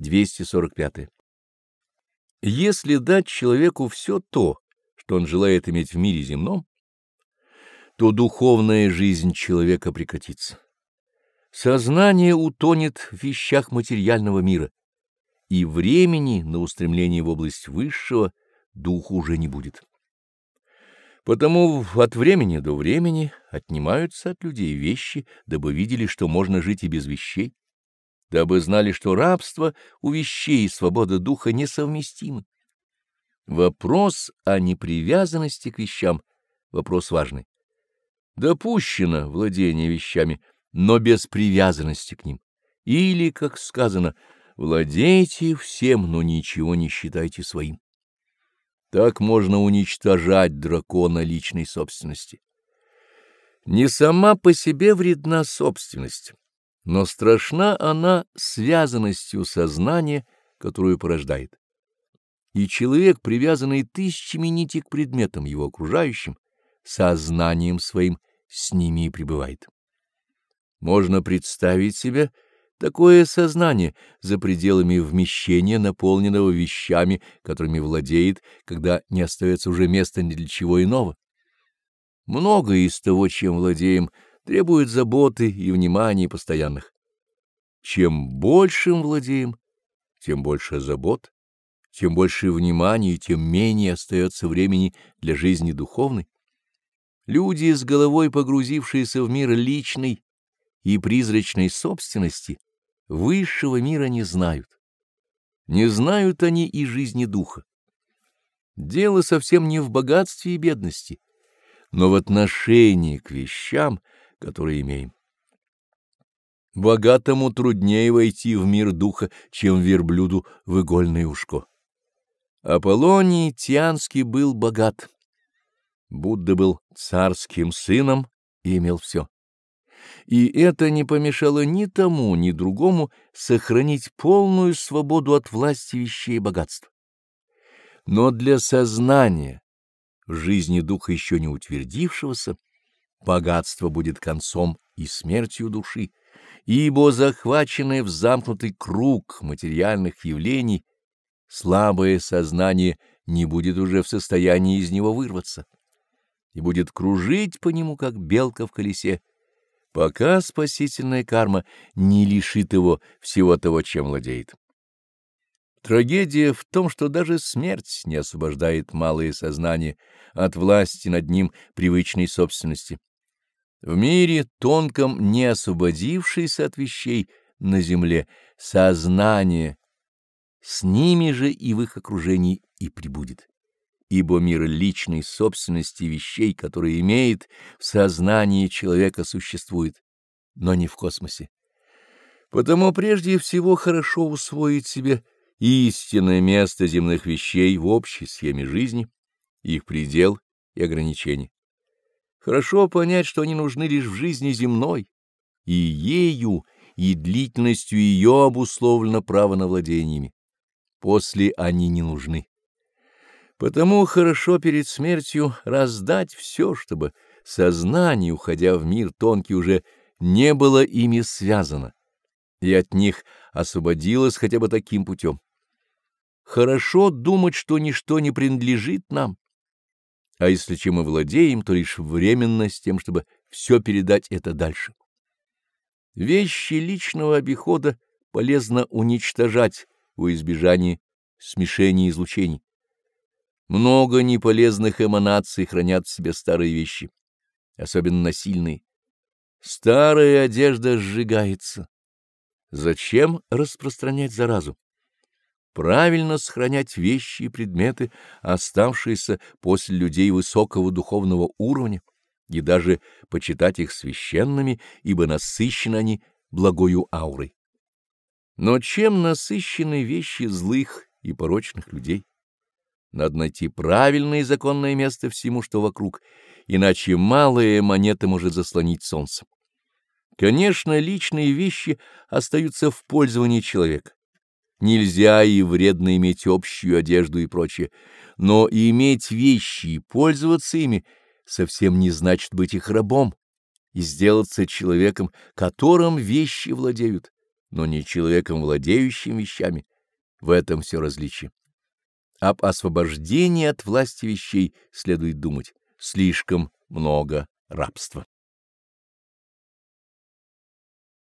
245. Если дать человеку все то, что он желает иметь в мире земном, то духовная жизнь человека прекратится. Сознание утонет в вещах материального мира, и времени на устремление в область высшего духу уже не будет. Потому от времени до времени отнимаются от людей вещи, дабы видели, что можно жить и без вещей, дабы знали, что рабство у вещей и свобода духа несовместимы. Вопрос о непривязанности к вещам — вопрос важный. Допущено владение вещами, но без привязанности к ним. Или, как сказано, владейте всем, но ничего не считайте своим. Так можно уничтожать дракона личной собственности. Не сама по себе вредна собственность, но страшна она связанностью сознания, которую порождает. И человек, привязанный тысячами нитей к предметам его окружающим, сознанием своим с ними и пребывает. Можно представить себе такое сознание за пределами вмещения, наполненного вещами, которыми владеет, когда не остается уже места ни для чего иного. Многое из того, чем владеем, требует заботы и внимания постоянных. Чем большим владеем, тем больше забот, тем больше внимания, тем менее остается времени для жизни духовной. Люди с головой погрузившиеся в мир личный, и призрачной собственности высшего мира не знают. Не знают они и жизни духа. Дело совсем не в богатстве и бедности, но в отношении к вещам, которые имеем. Богатому труднее войти в мир духа, чем верблюду в игольное ушко. Аполлоний Тианский был богат. Будда был царским сыном и имел все и это не помешало ни тому, ни другому сохранить полную свободу от власти вещей и богатств. Но для сознания, в жизни духа еще не утвердившегося, богатство будет концом и смертью души, ибо захваченное в замкнутый круг материальных явлений, слабое сознание не будет уже в состоянии из него вырваться и будет кружить по нему, как белка в колесе, пока спасительная карма не лишит его всего того, чем владеет. Трагедия в том, что даже смерть не освобождает малое сознание от власти над ним привычной собственности. В мире тонком, не освободившееся от вещей на земле, сознание с ними же и в их окружении и прибудет ибо мир личной собственности вещей, которые имеет в сознании человека, существует, но не в космосе. Потому прежде всего хорошо усвоить себе истинное место земных вещей в общей схеме жизни, их предел и ограничения. Хорошо понять, что они нужны лишь в жизни земной, и ею, и длительностью ее обусловлено право на владениями. После они не нужны. Потому хорошо перед смертью раздать все, чтобы сознание, уходя в мир тонкий, уже не было ими связано, и от них освободилось хотя бы таким путем. Хорошо думать, что ничто не принадлежит нам, а если чем мы владеем, то лишь временно с тем, чтобы все передать это дальше. Вещи личного обихода полезно уничтожать во избежание смешения излучений. Много неполезных эманаций хранят в себе старые вещи, особенно насильные. Старая одежда сжигается. Зачем распространять заразу? Правильно сохранять вещи и предметы, оставшиеся после людей высокого духовного уровня, и даже почитать их священными, ибо насыщены они благою аурой. Но чем насыщены вещи злых и порочных людей? Надо найти правильное и законное место всему, что вокруг, иначе малая монета может заслонить солнце. Конечно, личные вещи остаются в пользовании человека. Нельзя и вредно иметь общую одежду и прочее, но иметь вещи и пользоваться ими совсем не значит быть их рабом и сделаться человеком, которым вещи владеют, но не человеком, владеющим вещами. В этом все различие. Об освобождении от власти вещей следует думать. Слишком много рабства.